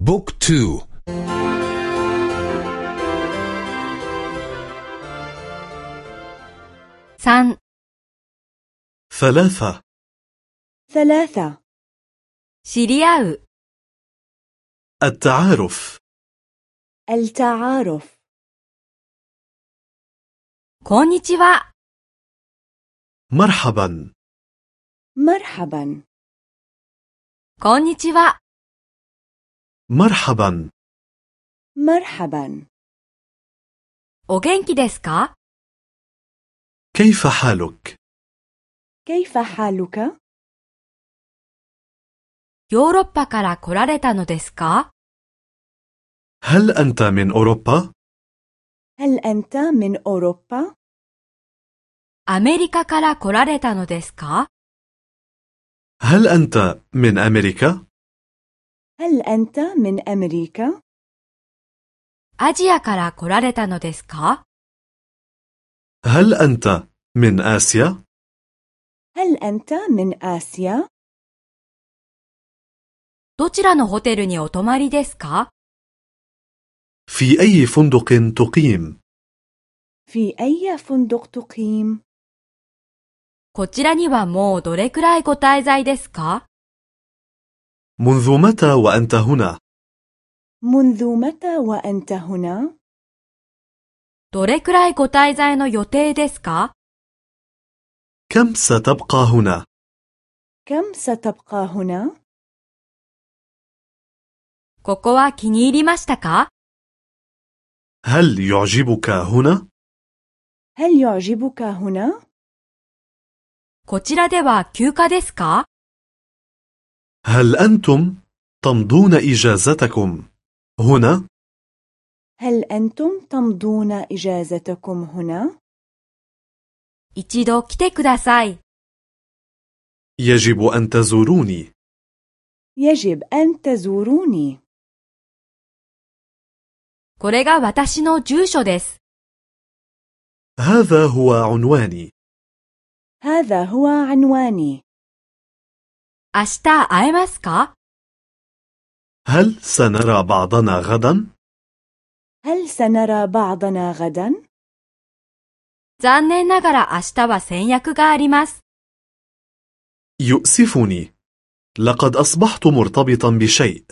Book two. 三. ثلاثة. ثلاثة. 知り合う التعارف. التعارف. こんにちは مرحبا. مرحبا. كونيتشوا مرحبا مرحبا お元気ですか كيف حالك؟ كيف حالك؟ ヨーロッパから来られたのですか هل أنت من أوروبا؟ هل أنت من أوروبا؟ アメリカから来られたのですか هل أنت من أمريكا؟ هل أنت من أمريكا؟ アジアから来られたのですか هل أنت من آسيا؟ هل أنت من آسيا؟ どちらのホテルにお泊まりですか في أي فندق تقيم؟ في أي فندق تقيم؟ こちらにはもうどれくらいご滞在ですか منذ متى وأنت هنا؟ منذ متى وأنت هنا؟ どれくらいご滞在の予定ですか كم ستبقى هنا؟ كم ستبقى هنا؟ ここは気に入りましたか هل يعجبك هنا؟ هل يعجبك هنا؟ こちらでは休暇ですか هل أنتم تمضون إجازتكم هنا؟ هل أنتم تمضون إجازتكم هنا؟ 一度来てください。 يجب أن تزوروني يجب أن تزوروني. これが私の住所です。 هذا هو عنواني هذا هو عنواني. 明日会えますか هل سنرى بعضنا غدا؟ هل سنرى بعضنا غدا؟ 残念ながら明日は先約があります。 يؤسفني لقد أصبحت مرتبطا بشيء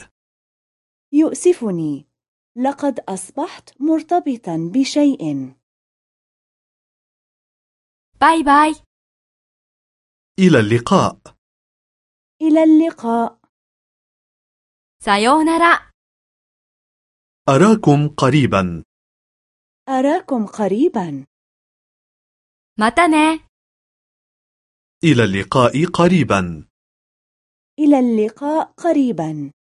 يؤسفني. لقد أصبحت مرتبطا بشيء. バイバイ。 إلى اللقاء إلى اللقاء. سايونارا. أراكم قريبا. أراكم قريبا. متى إلى اللقاء قريبا. إلى اللقاء قريبا.